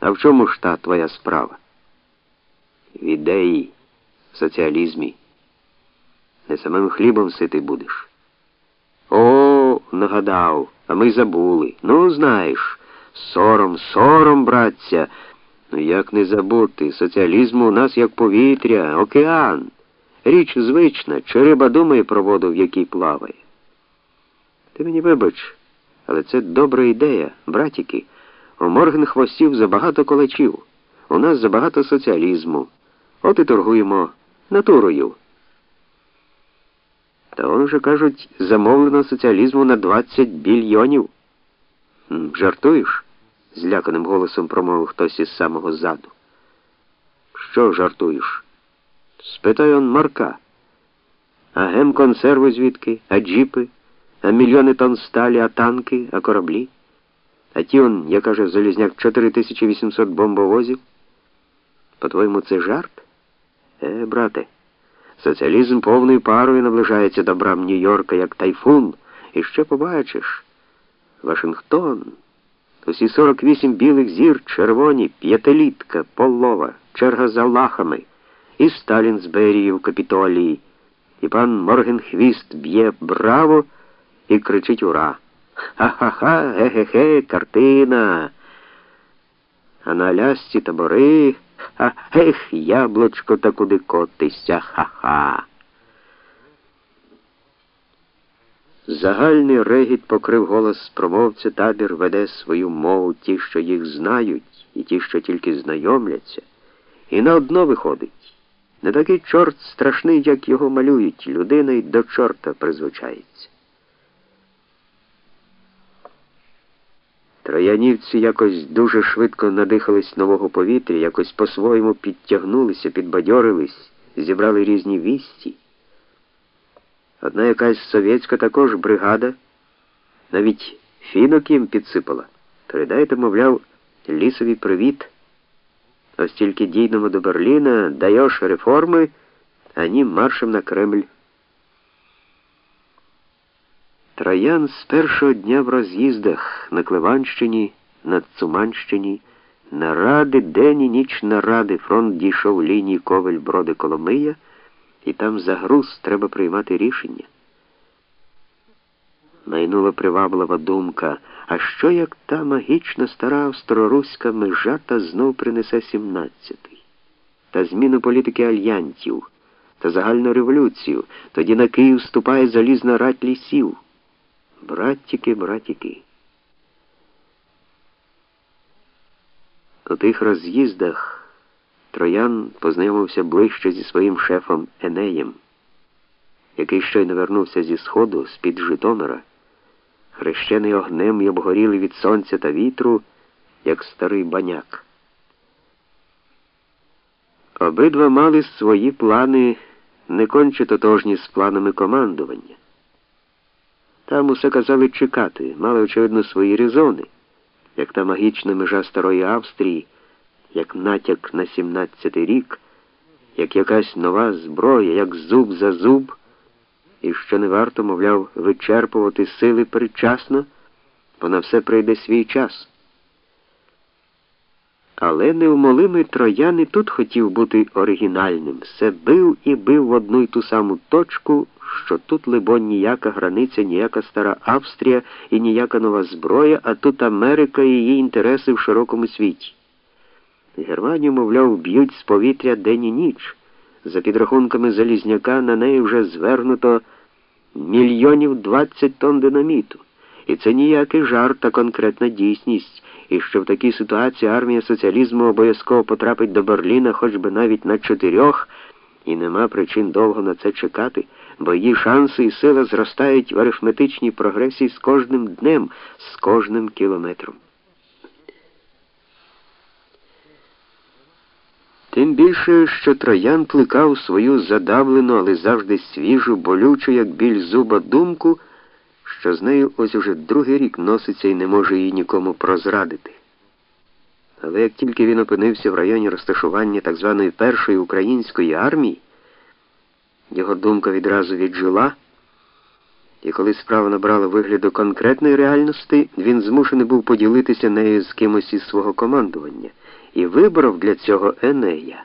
А в чому ж та твоя справа? В ідеї, в соціалізмі. Не самим хлібом ситий будеш. О, нагадав, а ми забули. Ну, знаєш, сором, сором, братця. Ну як не забути, соціалізму у нас як повітря, океан. Річ звична, чи риба думає про воду, в якій плаває. Ти мені вибач, але це добра ідея, братіки. У Морген хвостів забагато колачів. У нас забагато соціалізму. От і торгуємо натурою. Та он же, кажуть, замовлено соціалізму на 20 більйонів. Жартуєш? зляканим голосом промовив хтось із самого ззаду. Що жартуєш? Спитай он Марка. А гем консерви звідки, а джіпи, а мільйони тонн сталі, а танки, а кораблі. А ті он, я каже, Залізняк 4800 бомбовозів. По-твоєму, це жарт? Е, брате, соціалізм повною парою наближається до брам Нью-Йорка, як тайфун, і ще побачиш. Вашингтон. Усі 48 білих зір, червоні, п'ятилітка, полова, черга за лахами, і Сталін з Берії в капітолії, і пан Моргенхвіст б'є браво і кричить Ура! Ха-ха-ха, ге-ге-ге, картина. А на лясці табори, ха, ех, яблочко та куди котися, ха-ха. Загальний регіт покрив голос промовця, табір веде свою мову ті, що їх знають, і ті, що тільки знайомляться, і на одно виходить. Не такий чорт страшний, як його малюють, людина й до чорта призвичається. Троянівці якось дуже швидко надихались нового повітря, якось по-своєму підтягнулися, підбадьорились, зібрали різні вісті. Одна якась совєтська також бригада, навіть фінок їм підсипала. Передайте, мовляв, лісовий привіт. Ось тільки дійдемо до Берліна, даєш реформи, ані маршем на Кремль. Троян з першого дня в роз'їздах на Кливанщині, на Цуманщині, наради, день і ніч наради, фронт дійшов лінії Ковель Броди Коломия, і там за груз треба приймати рішення. Майнула приваблива думка, а що як та магічна стара австро-руська межа та знов принесе сімнадцятий, та зміну політики альянтів, та загальну революцію, тоді на Київ вступає залізна рать лісів. Братіки, братіки. У тих роз'їздах Троян познайомився ближче зі своїм шефом Енеєм, який щойно вернувся зі сходу з-під Житомира, хрещений огнем і обгорілий від сонця та вітру, як старий баняк. Обидва мали свої плани, не конче тотожні з планами командування. Там усе казали чекати, мали, очевидно, свої резони, як та магічна межа старої Австрії, як натяк на 17-й рік, як якась нова зброя, як зуб за зуб, і що не варто, мовляв, вичерпувати сили передчасно, бо на все прийде свій час. Але невмолимий троян і тут хотів бути оригінальним, все бив і бив в одну й ту саму точку що тут, либо, ніяка границя, ніяка стара Австрія і ніяка нова зброя, а тут Америка і її інтереси в широкому світі. Германію, мовляв, б'ють з повітря день і ніч. За підрахунками Залізняка на неї вже звернуто мільйонів 20 тонн динаміту. І це ніякий жарт та конкретна дійсність, і що в такій ситуації армія соціалізму обов'язково потрапить до Берліна хоч би навіть на чотирьох, і нема причин довго на це чекати бо її шанси і сила зростають в арифметичній прогресії з кожним днем, з кожним кілометром. Тим більше, що троян плекав свою задавлену, але завжди свіжу, болючу, як біль зуба думку, що з нею ось уже другий рік носиться і не може її нікому прозрадити. Але як тільки він опинився в районі розташування так званої першої української армії, його думка відразу віджила, І коли справа набрала вигляду конкретної реальності, він змушений був поділитися нею з кимось із свого командування і вибрав для цього Енея.